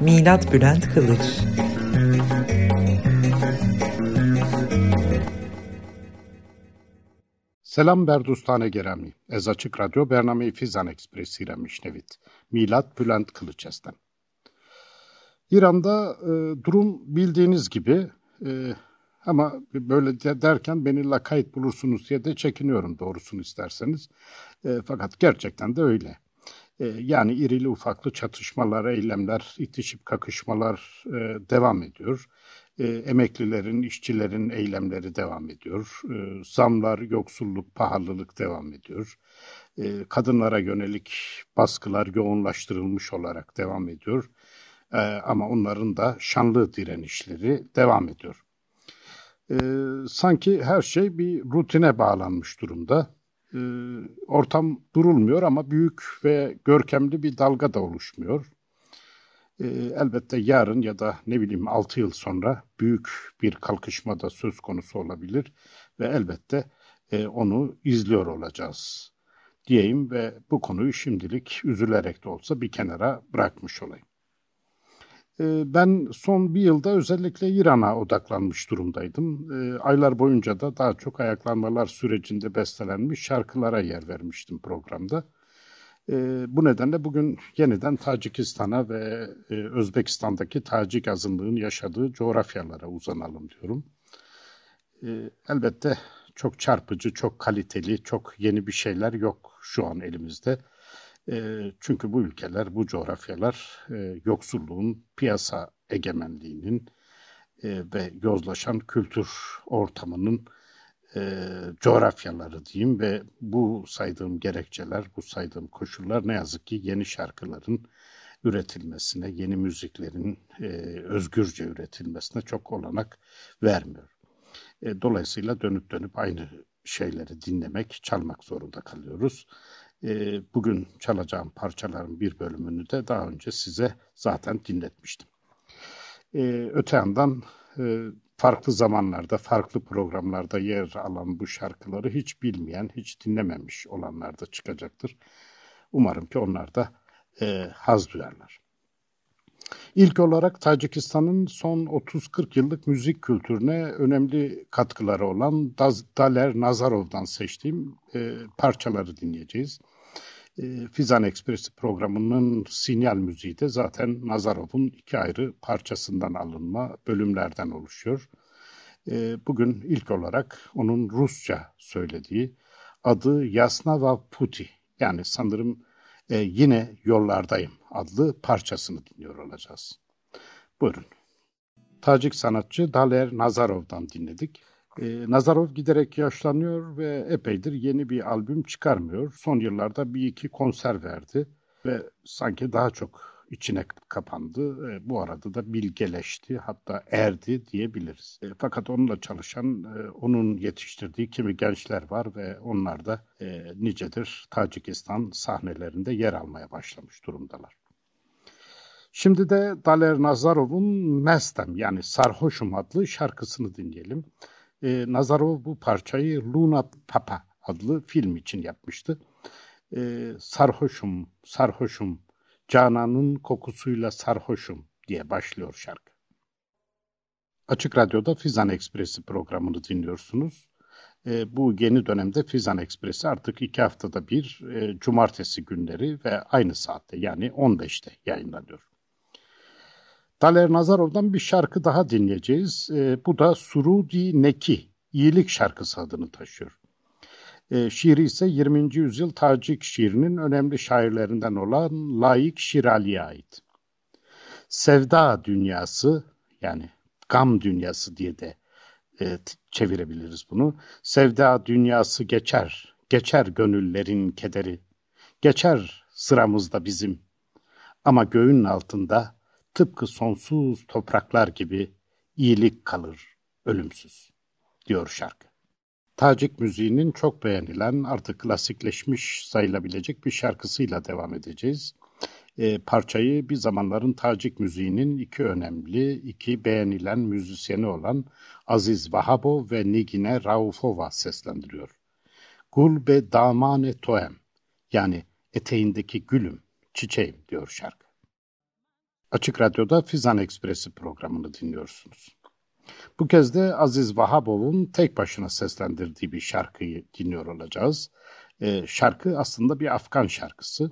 Milat Bülent Kılıç Selam berdustane gerami. Ez açık radyo Bername Fizan Ekspresi ile mişnevit. Milat Bülent Kılıç esten. İran'da e, durum bildiğiniz gibi e, ama böyle de derken beni lakayt bulursunuz diye de çekiniyorum doğrusunu isterseniz. E, fakat gerçekten de öyle. E, yani irili ufaklı çatışmalar, eylemler, itişip kakışmalar e, devam ediyor. E, emeklilerin, işçilerin eylemleri devam ediyor. E, zamlar, yoksulluk, pahalılık devam ediyor. Kadınlara yönelik baskılar yoğunlaştırılmış olarak devam ediyor. Ama onların da şanlı direnişleri devam ediyor. Sanki her şey bir rutine bağlanmış durumda. E, ortam durulmuyor ama büyük ve görkemli bir dalga da oluşmuyor. E, elbette yarın ya da ne bileyim 6 yıl sonra büyük bir kalkışma da söz konusu olabilir ve elbette e, onu izliyor olacağız diyeyim ve bu konuyu şimdilik üzülerek de olsa bir kenara bırakmış olayım. Ee, ben son bir yılda özellikle İran'a odaklanmış durumdaydım. Ee, aylar boyunca da daha çok ayaklanmalar sürecinde bestelenmiş şarkılara yer vermiştim programda. Ee, bu nedenle bugün yeniden Tacikistan'a ve e, Özbekistan'daki Tacik azınlığın yaşadığı coğrafyalara uzanalım diyorum. Elbette çok çarpıcı, çok kaliteli, çok yeni bir şeyler yok şu an elimizde. E, çünkü bu ülkeler, bu coğrafyalar e, yoksulluğun, piyasa egemenliğinin e, ve yozlaşan kültür ortamının e, coğrafyaları diyeyim ve bu saydığım gerekçeler, bu saydığım koşullar ne yazık ki yeni şarkıların üretilmesine, yeni müziklerin e, özgürce üretilmesine çok olanak vermiyor. E, dolayısıyla dönüp dönüp aynı şeyleri dinlemek, çalmak zorunda kalıyoruz. E, bugün çalacağım parçaların bir bölümünü de daha önce size zaten dinletmiştim. E, öte yandan e, farklı zamanlarda, farklı programlarda yer alan bu şarkıları hiç bilmeyen, hiç dinlememiş olanlar da çıkacaktır. Umarım ki onlar da e, haz duyarlar. İlk olarak Tacikistan'ın son 30-40 yıllık müzik kültürüne önemli katkıları olan Daler Nazarov'dan seçtiğim e, parçaları dinleyeceğiz. E, Fizan Ekspresi programının sinyal müziği de zaten Nazarov'un iki ayrı parçasından alınma bölümlerden oluşuyor. E, bugün ilk olarak onun Rusça söylediği adı Yasna Puti yani sanırım e, Yine Yollardayım adlı parçasını dinliyor olacağız. Buyurun. Tacik sanatçı Daler Nazarov'dan dinledik. Ee, Nazarov giderek yaşlanıyor ve epeydir yeni bir albüm çıkarmıyor. Son yıllarda bir iki konser verdi ve sanki daha çok içine kapandı. E, bu arada da bilgeleşti hatta erdi diyebiliriz. E, fakat onunla çalışan, e, onun yetiştirdiği kimi gençler var ve onlar da e, nicedir Tacikistan sahnelerinde yer almaya başlamış durumdalar. Şimdi de Daler Nazarov'un Mestem yani Sarhoşum adlı şarkısını dinleyelim. E, Nazarov bu parçayı Luna Papa adlı film için yapmıştı. E, sarhoşum, sarhoşum, Canan'ın kokusuyla sarhoşum diye başlıyor şarkı. Açık Radyo'da Fizan Ekspresi programını dinliyorsunuz. E, bu yeni dönemde Fizan Ekspresi artık iki haftada bir e, cumartesi günleri ve aynı saatte yani 15'te yayınlanıyor. Daler Nazarov'dan bir şarkı daha dinleyeceğiz. E, bu da Surudi Neki, iyilik şarkısı adını taşıyor. E, şiiri ise 20. yüzyıl Tacik şiirinin önemli şairlerinden olan Layık Şirali'ye ait. Sevda dünyası yani gam dünyası diye de e, çevirebiliriz bunu. Sevda dünyası geçer, geçer gönüllerin kederi. Geçer sıramızda bizim ama göğün altında tıpkı sonsuz topraklar gibi iyilik kalır, ölümsüz, diyor şarkı. Tacik müziğinin çok beğenilen, artık klasikleşmiş sayılabilecek bir şarkısıyla devam edeceğiz. E, parçayı bir zamanların Tacik müziğinin iki önemli, iki beğenilen müzisyeni olan Aziz Vahabo ve Nigine Raufova seslendiriyor. Gul be damane toem yani eteğindeki gülüm, çiçeğim diyor şarkı. Açık Radyo'da Fizan Ekspresi programını dinliyorsunuz. Bu kez de Aziz Vahabov'un tek başına seslendirdiği bir şarkıyı dinliyor olacağız. Ee, şarkı aslında bir Afgan şarkısı.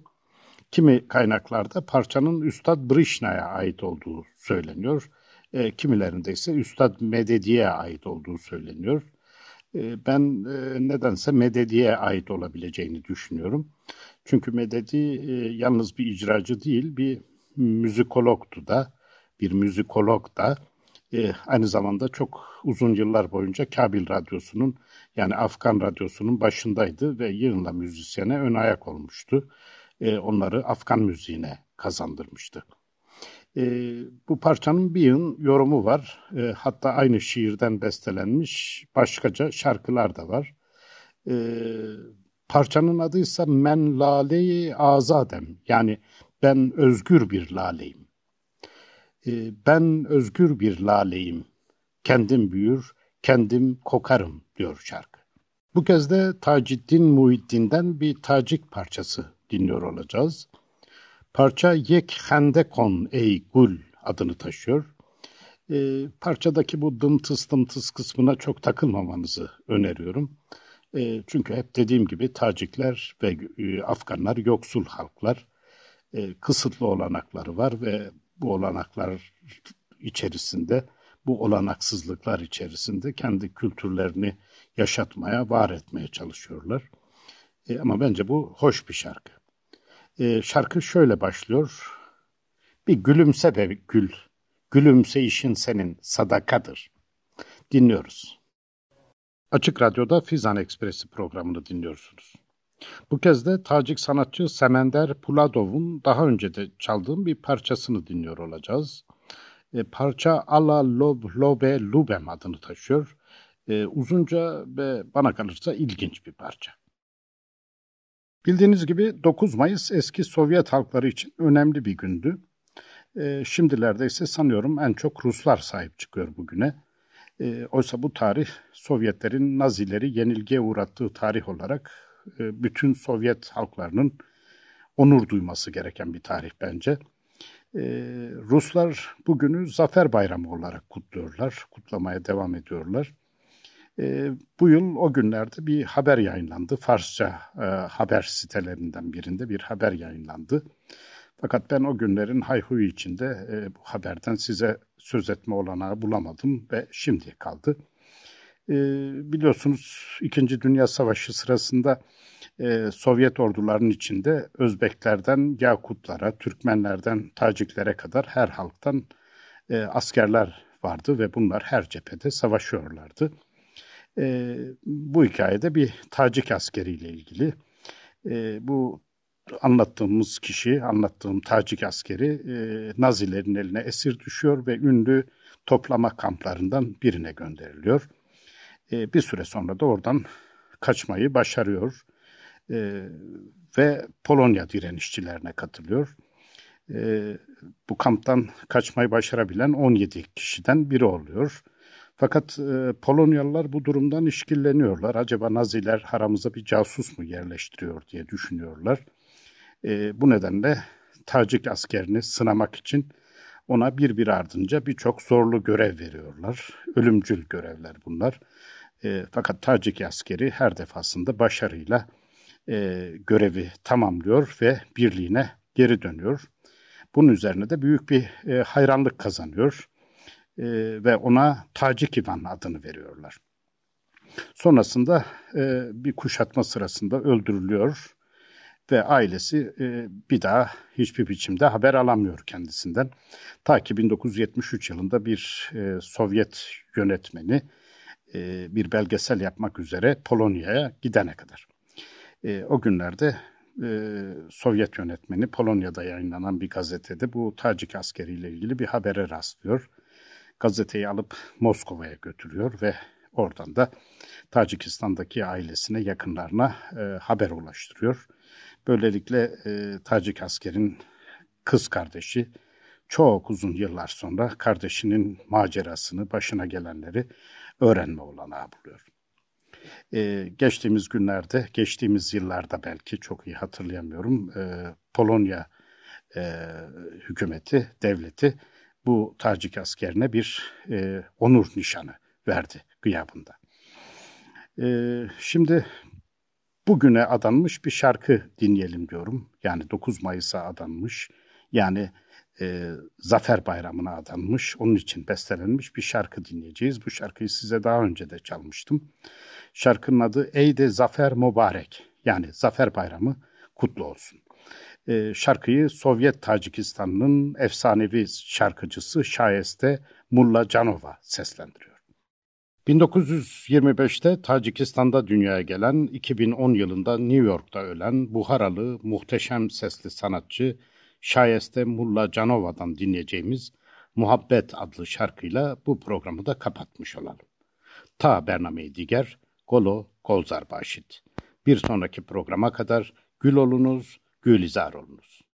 Kimi kaynaklarda parçanın Üstad Brishna'ya ait olduğu söyleniyor. E, kimilerinde ise Üstad Mededi'ye ait olduğu söyleniyor. E, ben e, nedense Mededi'ye ait olabileceğini düşünüyorum. Çünkü Mededi e, yalnız bir icracı değil, bir müzikologtu da, bir müzikolog da. E, aynı zamanda çok uzun yıllar boyunca Kabil Radyosu'nun yani Afgan Radyosu'nun başındaydı ve yığınla müzisyene ön ayak olmuştu. E, onları Afgan müziğine kazandırmıştı. E, bu parçanın bir yığın yorumu var. E, hatta aynı şiirden bestelenmiş başkaca şarkılar da var. E, parçanın adı ise Men Lale-i Azadem yani ben özgür bir laleyim. E, ben özgür bir laleyim. Kendim büyür, kendim kokarım diyor şarkı. Bu kez de Taciddin Muhiddin'den bir tacik parçası dinliyor olacağız. Parça Yek Hendekon Ey Gul adını taşıyor. E, parçadaki bu dımtıs dımtıs kısmına çok takılmamanızı öneriyorum. E, çünkü hep dediğim gibi Tacikler ve e, Afganlar yoksul halklar. E, kısıtlı olanakları var ve bu olanaklar içerisinde, bu olanaksızlıklar içerisinde kendi kültürlerini yaşatmaya, var etmeye çalışıyorlar. E, ama bence bu hoş bir şarkı. E, şarkı şöyle başlıyor. Bir gülümse be gül, gülümseyişin senin sadakadır. Dinliyoruz. Açık Radyo'da Fizan Ekspresi programını dinliyorsunuz. Bu kez de Tacik sanatçı Semender Puladov'un daha önce de çaldığım bir parçasını dinliyor olacağız. E, parça Ala Lob Lobe Lubem adını taşıyor. E, uzunca ve bana kalırsa ilginç bir parça. Bildiğiniz gibi 9 Mayıs eski Sovyet halkları için önemli bir gündü. E, şimdilerde ise sanıyorum en çok Ruslar sahip çıkıyor bugüne. E, oysa bu tarih Sovyetlerin Nazileri yenilgiye uğrattığı tarih olarak e, bütün Sovyet halklarının onur duyması gereken bir tarih bence. E, Ruslar bugünü Zafer Bayramı olarak kutluyorlar, kutlamaya devam ediyorlar. E, bu yıl o günlerde bir haber yayınlandı. Farsça haber sitelerinden birinde bir haber yayınlandı. Fakat ben o günlerin hayhuyu içinde bu haberden size söz etme olanağı bulamadım ve şimdiye kaldı. E, biliyorsunuz İkinci Dünya Savaşı sırasında e, Sovyet ordularının içinde Özbeklerden Yakutlara, Türkmenlerden Taciklere kadar her halktan e, askerler vardı ve bunlar her cephede savaşıyorlardı. E, bu hikayede bir Tacik askeriyle ilgili. E, bu anlattığımız kişi, anlattığım Tacik askeri e, Nazilerin eline esir düşüyor ve ünlü toplama kamplarından birine gönderiliyor. E, bir süre sonra da oradan kaçmayı başarıyor e, ve Polonya direnişçilerine katılıyor. E, bu kamptan kaçmayı başarabilen 17 kişiden biri oluyor. Fakat e, Polonyalılar bu durumdan işkilleniyorlar. Acaba Naziler haramıza bir casus mu yerleştiriyor diye düşünüyorlar. E, bu nedenle Tacik askerini sınamak için ona bir bir ardınca birçok zorlu görev veriyorlar. Ölümcül görevler bunlar. E, fakat Tacik askeri her defasında başarıyla e, görevi tamamlıyor ve birliğine geri dönüyor. Bunun üzerine de büyük bir e, hayranlık kazanıyor e, ve ona Tacik İvan adını veriyorlar. Sonrasında e, bir kuşatma sırasında öldürülüyor ve ailesi e, bir daha hiçbir biçimde haber alamıyor kendisinden. Ta ki 1973 yılında bir e, Sovyet yönetmeni e, bir belgesel yapmak üzere Polonya'ya gidene kadar. E, o günlerde e, Sovyet yönetmeni Polonya'da yayınlanan bir gazetede bu Tacik askeriyle ilgili bir habere rastlıyor. Gazeteyi alıp Moskova'ya götürüyor ve oradan da Tacikistan'daki ailesine, yakınlarına e, haber ulaştırıyor. Böylelikle e, Tacik askerin kız kardeşi çok uzun yıllar sonra kardeşinin macerasını, başına gelenleri öğrenme olanağı buluyor. Ee, geçtiğimiz günlerde, geçtiğimiz yıllarda belki çok iyi hatırlayamıyorum, e, Polonya e, hükümeti, devleti bu Tacik askerine bir e, onur nişanı verdi gıyabında. E, şimdi bugüne adanmış bir şarkı dinleyelim diyorum. Yani 9 Mayıs'a adanmış. Yani e, Zafer Bayramı'na adanmış, onun için bestelenmiş bir şarkı dinleyeceğiz. Bu şarkıyı size daha önce de çalmıştım. Şarkının adı Ey de Zafer Mübarek, yani Zafer Bayramı kutlu olsun. E, şarkıyı Sovyet Tacikistan'ın efsanevi şarkıcısı Şayeste Mulla Canova seslendiriyor. 1925'te Tacikistan'da dünyaya gelen, 2010 yılında New York'ta ölen Buharalı muhteşem sesli sanatçı Şayeste Mulla Canova'dan dinleyeceğimiz Muhabbet adlı şarkıyla bu programı da kapatmış olalım. Ta Bernameyi Diger, Golo Golzar Başit. Bir sonraki programa kadar gül olunuz, gülizar olunuz.